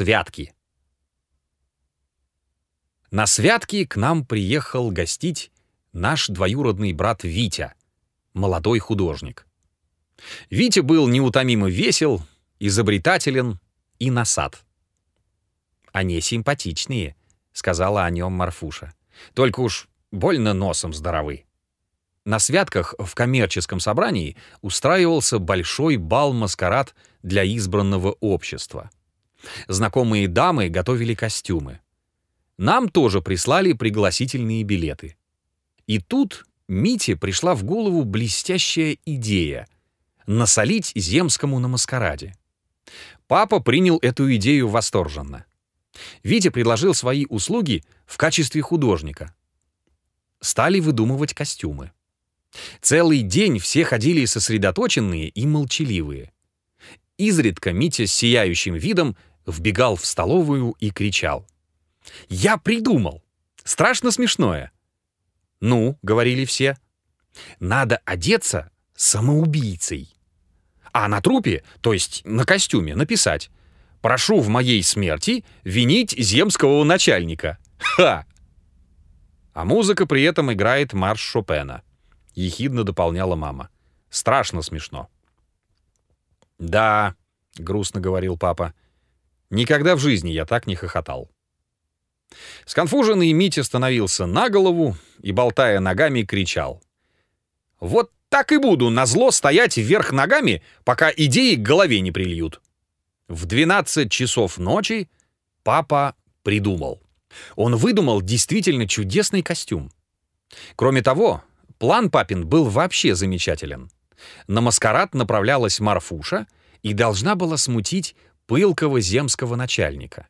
святки. На святки к нам приехал гостить наш двоюродный брат Витя, молодой художник. Витя был неутомимо весел, изобретателен и насад. «Они симпатичные», — сказала о нем Марфуша. «Только уж больно носом здоровы». На святках в коммерческом собрании устраивался большой бал-маскарад для избранного общества. Знакомые дамы готовили костюмы. Нам тоже прислали пригласительные билеты. И тут Мите пришла в голову блестящая идея — насолить земскому на маскараде. Папа принял эту идею восторженно. Витя предложил свои услуги в качестве художника. Стали выдумывать костюмы. Целый день все ходили сосредоточенные и молчаливые. Изредка Митя с сияющим видом вбегал в столовую и кричал. «Я придумал! Страшно смешное!» «Ну», — говорили все, — «надо одеться самоубийцей». А на трупе, то есть на костюме, написать «Прошу в моей смерти винить земского начальника». Ха! А музыка при этом играет марш Шопена —— ехидно дополняла мама. «Страшно смешно». «Да», — грустно говорил папа, — «никогда в жизни я так не хохотал». Сконфуженный Митя становился на голову и, болтая ногами, кричал. «Вот так и буду на зло стоять вверх ногами, пока идеи к голове не прильют». В 12 часов ночи папа придумал. Он выдумал действительно чудесный костюм. Кроме того, План папин был вообще замечателен. На маскарад направлялась Марфуша и должна была смутить пылкого земского начальника.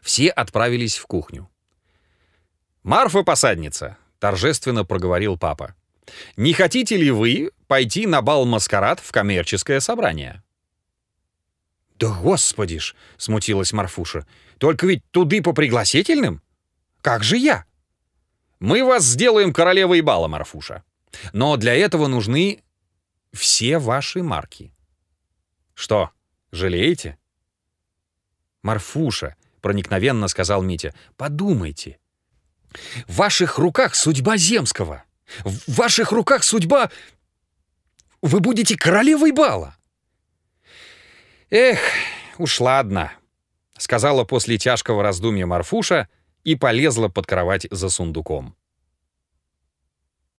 Все отправились в кухню. «Марфа-посадница», — торжественно проговорил папа, «не хотите ли вы пойти на бал-маскарад в коммерческое собрание?» «Да господи ж!» — смутилась Марфуша. «Только ведь туды по пригласительным? Как же я?» Мы вас сделаем королевой бала, Марфуша. Но для этого нужны все ваши марки. Что, жалеете? Марфуша, проникновенно сказал Митя, подумайте. В ваших руках судьба Земского. В ваших руках судьба... Вы будете королевой бала. Эх, уж ладно, сказала после тяжкого раздумья Марфуша — и полезла под кровать за сундуком.